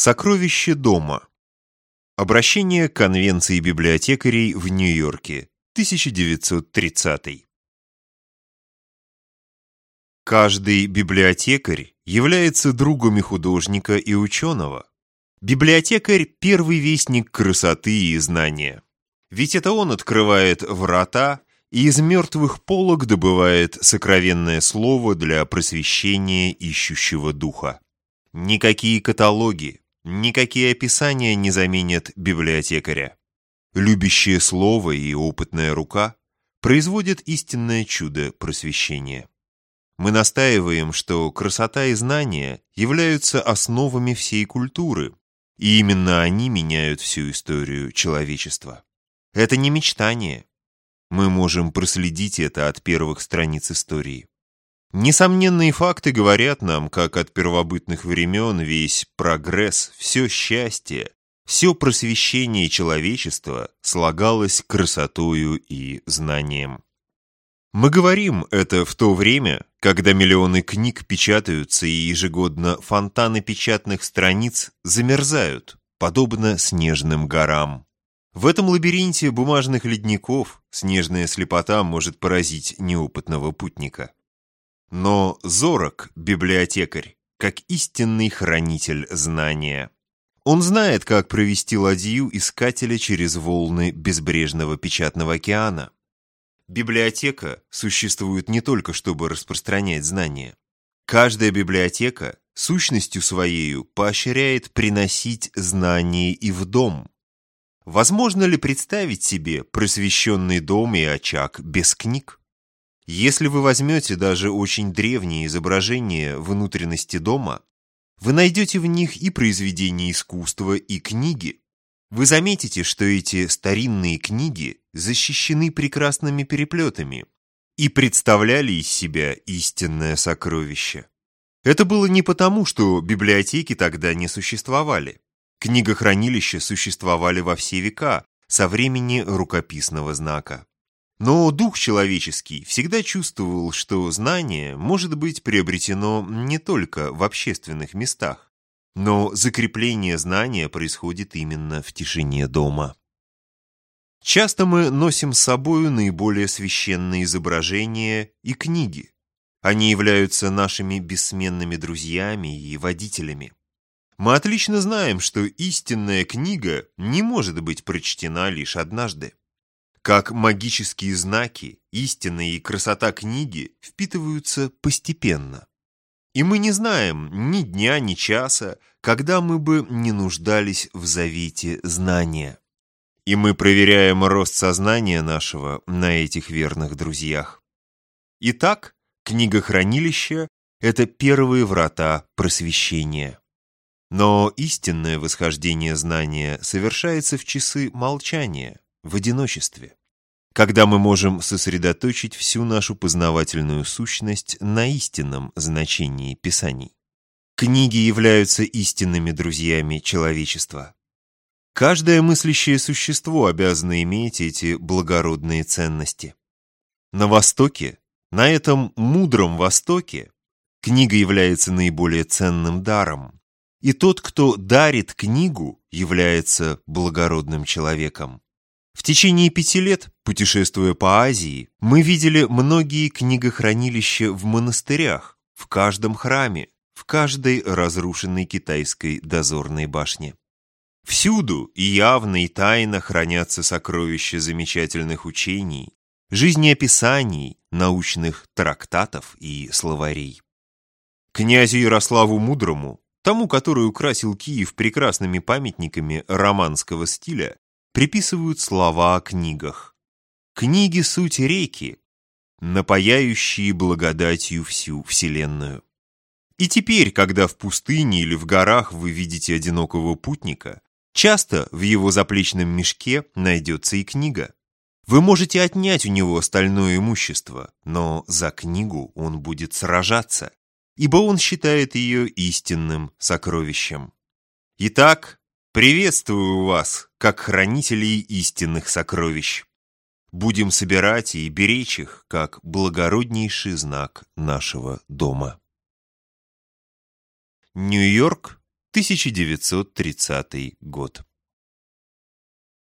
Сокровище дома. Обращение Конвенции библиотекарей в Нью-Йорке, 1930. Каждый библиотекарь является другом и художника, и ученого. Библиотекарь – первый вестник красоты и знания. Ведь это он открывает врата и из мертвых полок добывает сокровенное слово для просвещения ищущего духа. Никакие каталоги, никакие описания не заменят библиотекаря. Любящее слово и опытная рука производят истинное чудо просвещения. Мы настаиваем, что красота и знания являются основами всей культуры, и именно они меняют всю историю человечества. Это не мечтание. Мы можем проследить это от первых страниц истории. Несомненные факты говорят нам, как от первобытных времен весь прогресс, все счастье, все просвещение человечества слагалось красотою и знанием. Мы говорим это в то время, когда миллионы книг печатаются и ежегодно фонтаны печатных страниц замерзают, подобно снежным горам. В этом лабиринте бумажных ледников снежная слепота может поразить неопытного путника. Но зорок, библиотекарь, как истинный хранитель знания. Он знает, как провести ладью искателя через волны безбрежного печатного океана. Библиотека существует не только, чтобы распространять знания. Каждая библиотека сущностью своею поощряет приносить знания и в дом. Возможно ли представить себе просвещенный дом и очаг без книг? Если вы возьмете даже очень древние изображения внутренности дома, вы найдете в них и произведения искусства, и книги. Вы заметите, что эти старинные книги защищены прекрасными переплетами и представляли из себя истинное сокровище. Это было не потому, что библиотеки тогда не существовали. Книгохранилища существовали во все века, со времени рукописного знака. Но дух человеческий всегда чувствовал, что знание может быть приобретено не только в общественных местах, но закрепление знания происходит именно в тишине дома. Часто мы носим с собою наиболее священные изображения и книги. Они являются нашими бессменными друзьями и водителями. Мы отлично знаем, что истинная книга не может быть прочтена лишь однажды. Как магические знаки, истина и красота книги впитываются постепенно. И мы не знаем ни дня, ни часа, когда мы бы не нуждались в завете знания. И мы проверяем рост сознания нашего на этих верных друзьях. Итак, книга хранилища – это первые врата просвещения. Но истинное восхождение знания совершается в часы молчания, в одиночестве, когда мы можем сосредоточить всю нашу познавательную сущность на истинном значении Писаний. Книги являются истинными друзьями человечества. Каждое мыслящее существо обязано иметь эти благородные ценности. На Востоке, на этом мудром Востоке, книга является наиболее ценным даром, и тот, кто дарит книгу, является благородным человеком. В течение пяти лет, путешествуя по Азии, мы видели многие книгохранилища в монастырях, в каждом храме, в каждой разрушенной китайской дозорной башне. Всюду явно, и тайно хранятся сокровища замечательных учений, жизнеописаний, научных трактатов и словарей. Князю Ярославу Мудрому Тому, который украсил Киев прекрасными памятниками романского стиля, приписывают слова о книгах. Книги — суть реки, напаяющие благодатью всю Вселенную. И теперь, когда в пустыне или в горах вы видите одинокого путника, часто в его заплечном мешке найдется и книга. Вы можете отнять у него остальное имущество, но за книгу он будет сражаться ибо он считает ее истинным сокровищем. Итак, приветствую вас, как хранителей истинных сокровищ. Будем собирать и беречь их, как благороднейший знак нашего дома. Нью-Йорк, 1930 год.